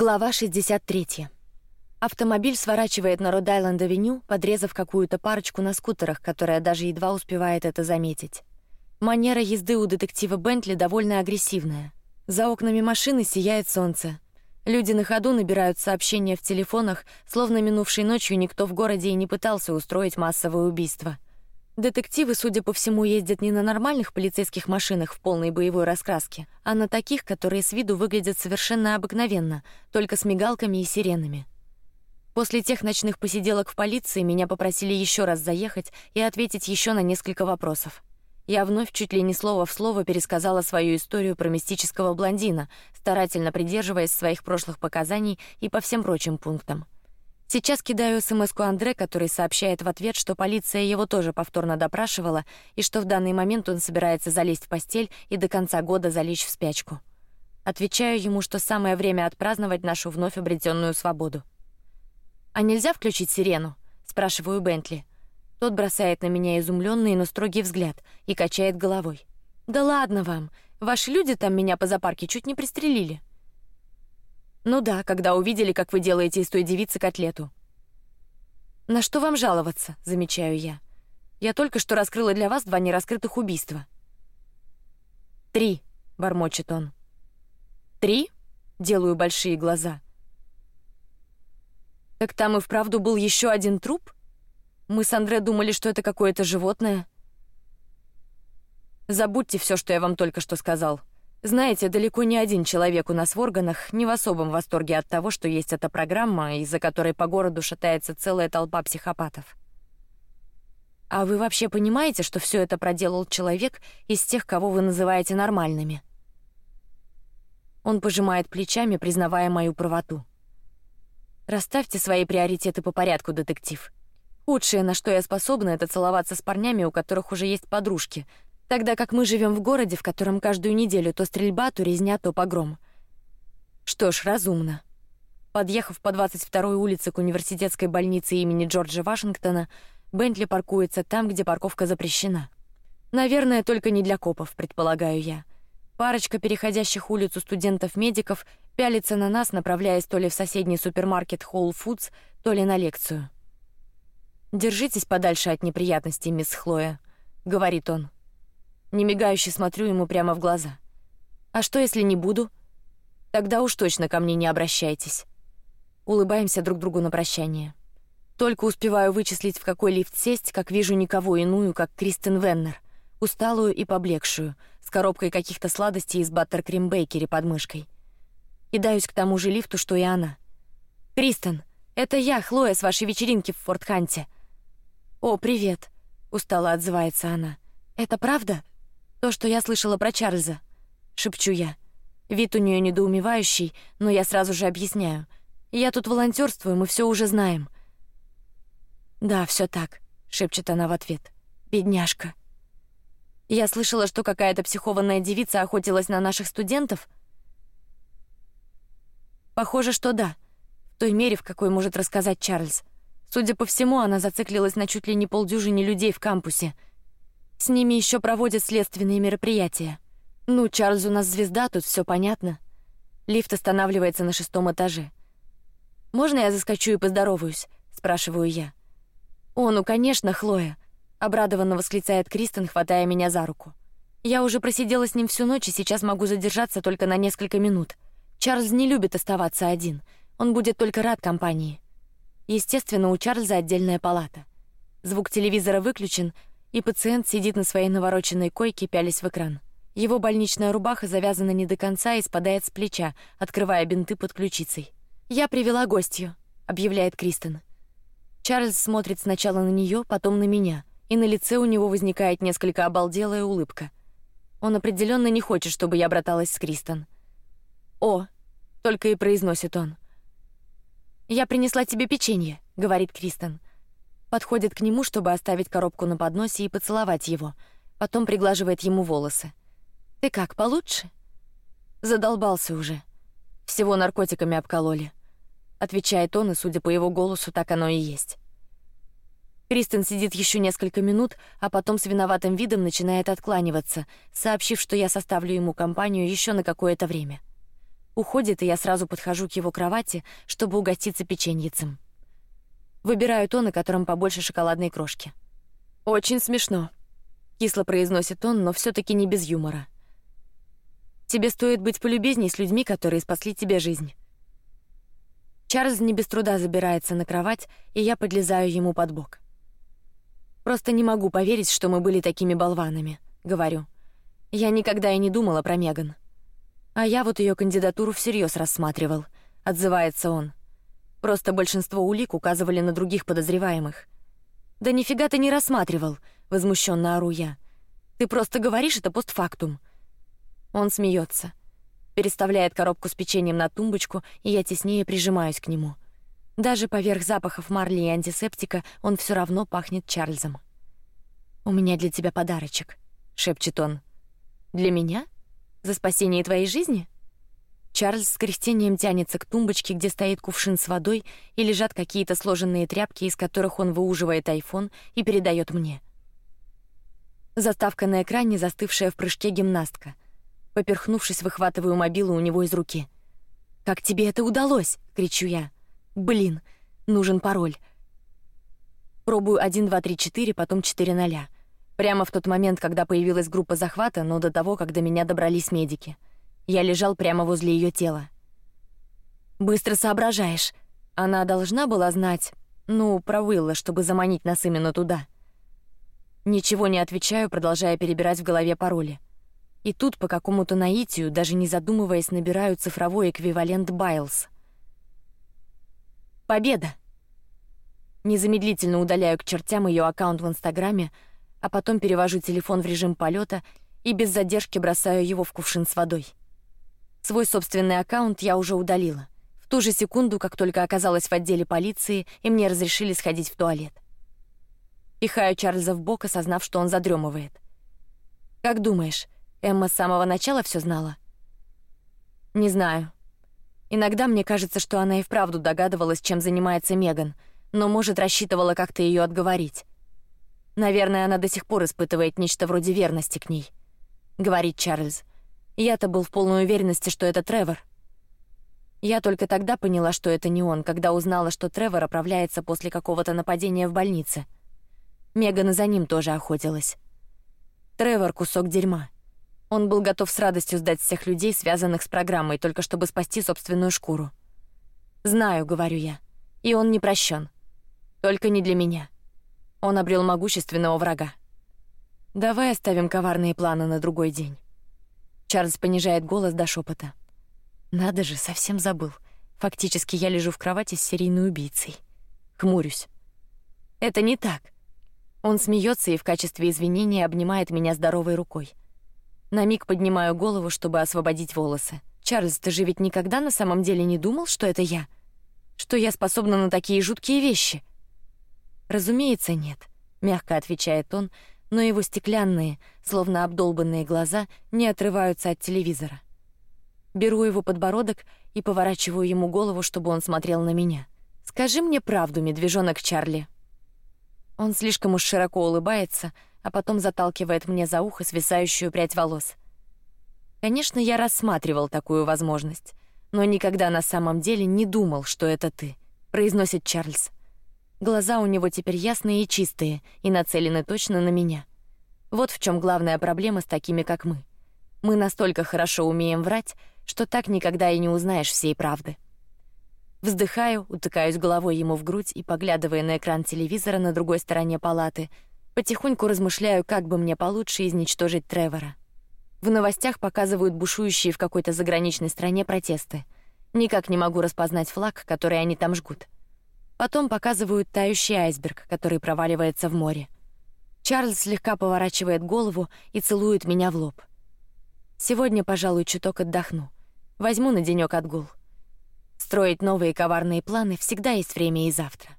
Глава 63. Автомобиль сворачивает на Род-Айленд-авеню, подрезав какую-то парочку на скутерах, которая даже едва успевает это заметить. Манера езды у детектива Бентли довольно агрессивная. За окнами машины сияет солнце. Люди на ходу набирают сообщения в телефонах, словно минувшей ночью никто в городе и не пытался устроить массовое убийство. Детективы, судя по всему, ездят не на нормальных полицейских машинах в полной боевой раскраске, а на таких, которые с виду выглядят совершенно обыкновенно, только с мигалками и сиренами. После тех ночных посиделок в полиции меня попросили еще раз заехать и ответить еще на несколько вопросов. Я вновь чуть ли не слово в слово пересказала свою историю про мистического блондина, старательно придерживаясь своих прошлых показаний и по всем прочим пунктам. Сейчас кидаю смску Андре, который сообщает в ответ, что полиция его тоже повторно допрашивала и что в данный момент он собирается залезть в постель и до конца года залечь в спячку. Отвечаю ему, что самое время отпраздновать нашу вновь обретенную свободу. А нельзя включить сирену? спрашиваю Бентли. Тот бросает на меня изумленный, но строгий взгляд и качает головой. Да ладно вам, ваши люди там меня по запарке чуть не пристрелили. Ну да, когда увидели, как вы делаете из той девицы котлету. На что вам жаловаться? Замечаю я. Я только что раскрыла для вас два нераскрытых убийства. Три, бормочет он. Три? Делаю большие глаза. Так там и вправду был еще один труп. Мы с Андре думали, что это какое-то животное. Забудьте все, что я вам только что сказал. Знаете, далеко не один человек у нас в органах не в особом восторге от того, что есть эта программа, из-за которой по городу шатается целая толпа психопатов. А вы вообще понимаете, что все это проделал человек из тех, кого вы называете нормальными? Он пожимает плечами, признавая мою правоту. Расставьте свои приоритеты по порядку, детектив. Худшее, на что я способна, это целоваться с парнями, у которых уже есть подружки, тогда как мы живем в городе, в котором каждую неделю то стрельба, то резня, то погром. Что ж, разумно. Подъехав по 22-й улице к университетской больнице имени Джорджа Вашингтона, Бентли паркуется там, где парковка запрещена. Наверное, только не для копов, предполагаю я. Парочка переходящих улицу студентов-медиков пялится на нас, направляясь то ли в соседний супермаркет Whole Foods, то ли на лекцию. Держитесь подальше от неприятностей, мисс Хлоя, говорит он. Не мигающе смотрю ему прямо в глаза. А что, если не буду? Тогда уж точно ко мне не обращайтесь. Улыбаемся друг другу на прощание. Только успеваю вычислить, в какой лифт сесть, как вижу никого иную, как Кристен Веннер, усталую и поблекшую, с коробкой каких-то сладостей из баттер-крем бейкери под мышкой. Кидаюсь к тому же лифту, что и она. Кристен, это я, Хлоя, с вашей вечеринки в Форт Ханте. О, привет, устало отзывается она. Это правда? То, что я слышала про Чарльза, шепчу я. Вид у нее недоумевающий, но я сразу же объясняю. Я тут волонтерствую, мы все уже знаем. Да, все так, шепчет она в ответ. Бедняжка. Я слышала, что какая-то психованная девица охотилась на наших студентов. Похоже, что да, в той мере, в какой может рассказать Чарльз. Судя по всему, она зациклилась на чуть ли не полдюжине людей в кампусе — с ними еще проводят следственные мероприятия. Ну, Чарльз у нас звезда, тут все понятно. Лифт останавливается на шестом этаже. Можно я заскочу и поздороваюсь? спрашиваю я. О, ну конечно, Хлоя. Обрадованно восклицает Кристен, хватая меня за руку. Я уже просидела с ним всю ночь и сейчас могу задержаться только на несколько минут. Чарльз не любит оставаться один. Он будет только рад компании. Естественно, у Чарльза отдельная палата. Звук телевизора выключен, и пациент сидит на своей навороченной койке, пялясь в экран. Его больничная рубаха завязана не до конца и спадает с плеча, открывая бинты под ключицей. Я привела гостью, объявляет Кристен. Чарльз смотрит сначала на нее, потом на меня, и на лице у него возникает несколько обалделая улыбка. Он определенно не хочет, чтобы я браталась с Кристен. О, только и произносит он. Я принесла тебе печенье, говорит Кристен подходит к нему, чтобы оставить коробку на подносе и поцеловать его, потом приглаживает ему волосы. Ты как, получше? Задолбался уже. Всего наркотиками обкололи. Отвечает он, и судя по его голосу, так оно и есть. Кристен сидит еще несколько минут, а потом с виноватым видом начинает откланиваться, сообщив, что я составлю ему компанию еще на какое-то время. Уходит, и я сразу подхожу к его кровати, чтобы угоститься печеньицем. Выбираю то, на котором побольше шоколадной крошки. Очень смешно. Кисло произносит он, но все-таки не без юмора. Тебе стоит быть полюбезней с людьми, которые спасли тебе жизнь. Чарльз не без труда забирается на кровать, и я подлезаю ему под бок. Просто не могу поверить, что мы были такими болванами, говорю. Я никогда и не думала про Меган. А я вот ее кандидатуру всерьез рассматривал. Отзывается он. Просто большинство улик указывали на других подозреваемых. Да нифига ты не рассматривал, возмущенно ору я. Ты просто говоришь это постфактум. Он смеется, переставляет коробку с печеньем на тумбочку, и я теснее прижимаюсь к нему. Даже поверх запахов марли и антисептика он все равно пахнет Чарльзом. У меня для тебя подарочек, шепчет он. Для меня? За спасение твоей жизни? Чарльз с кряхтением тянется к тумбочке, где стоит кувшин с водой и лежат какие-то сложенные тряпки, из которых он выуживает айфон и передает мне. Заставка на экране, застывшая в прыжке гимнастка — Поперхнувшись, выхватываю мобилу у него из руки. Как тебе это удалось? кричу я. Блин, нужен пароль. Пробую один, два, три, четыре, потом четыре ноля. Прямо в тот момент, когда появилась группа захвата, но до того, до меня добрались медики. Я лежал прямо возле ее тела. Быстро соображаешь. Она должна была знать, ну, про Уилла, чтобы заманить нас именно туда. Ничего не отвечаю, продолжая перебирать в голове пароли. И тут по какому-то наитию, даже не задумываясь, набираю цифровой эквивалент Байлз. Победа. Незамедлительно удаляю к чертям ее аккаунт в Инстаграме, а потом перевожу телефон в режим полета и без задержки бросаю его в кувшин с водой. Свой собственный аккаунт я уже удалила. В ту же секунду, как только оказалась в отделе полиции, и мне разрешили сходить в туалет. Пихаю Чарльза в бок, осознав, что он задремывает. Как думаешь, Эмма с самого начала все знала. Не знаю. Иногда мне кажется, что она и вправду догадывалась, чем занимается Меган, но может рассчитывала как-то ее отговорить. Наверное, она до сих пор испытывает нечто вроде верности к ней, говорит Чарльз. Я-то был в полной уверенности, что это Тревор. Я только тогда поняла, что это не он, когда узнала, что Тревор оправляется после какого-то нападения в больнице. Меган за ним тоже охотилась. Тревор кусок дерьма. Он был готов с радостью сдать всех людей, связанных с программой, только чтобы спасти собственную шкуру. Знаю, говорю я, и он не прощен. Только не для меня. Он обрел могущественного врага. Давай оставим коварные планы на другой день. Чарльз понижает голос до шепота. Надо же, совсем забыл. Фактически я лежу в кровати с серийной убийцей. Хмурюсь. Это не так. Он смеется и в качестве извинения обнимает меня здоровой рукой. На миг поднимаю голову, чтобы освободить волосы. Чарльз, ты же ведь никогда на самом деле не думал, что это я, что я способна на такие жуткие вещи? Разумеется, нет, мягко отвечает он, но его стеклянные, словно обдолбанные глаза не отрываются от телевизора. Беру его подбородок и поворачиваю ему голову, чтобы он смотрел на меня. Скажи мне правду, медвежонок Чарли. Он слишком уж широко улыбается, а потом заталкивает мне за ухо свисающую прядь волос. Конечно, я рассматривал такую возможность, но никогда на самом деле не думал, что это ты, произносит Чарльз. Глаза у него теперь ясные и чистые и нацелены точно на меня. Вот в чем главная проблема с такими, как мы. Мы настолько хорошо умеем врать, что так никогда и не узнаешь всей правды. Вздыхаю, утыкаюсь головой ему в грудь и поглядывая на экран телевизора на другой стороне палаты, Потихоньку размышляю, как бы мне получше изничтожить Тревора. В новостях показывают бушующие в какой-то заграничной стране протесты. Никак не могу распознать флаг, который они там жгут. Потом показывают тающий айсберг, который проваливается в море. Чарльз слегка поворачивает голову и целует меня в лоб. Сегодня, пожалуй, чуток отдохну. Возьму на денек отгул. Строить новые коварные планы всегда есть время и завтра.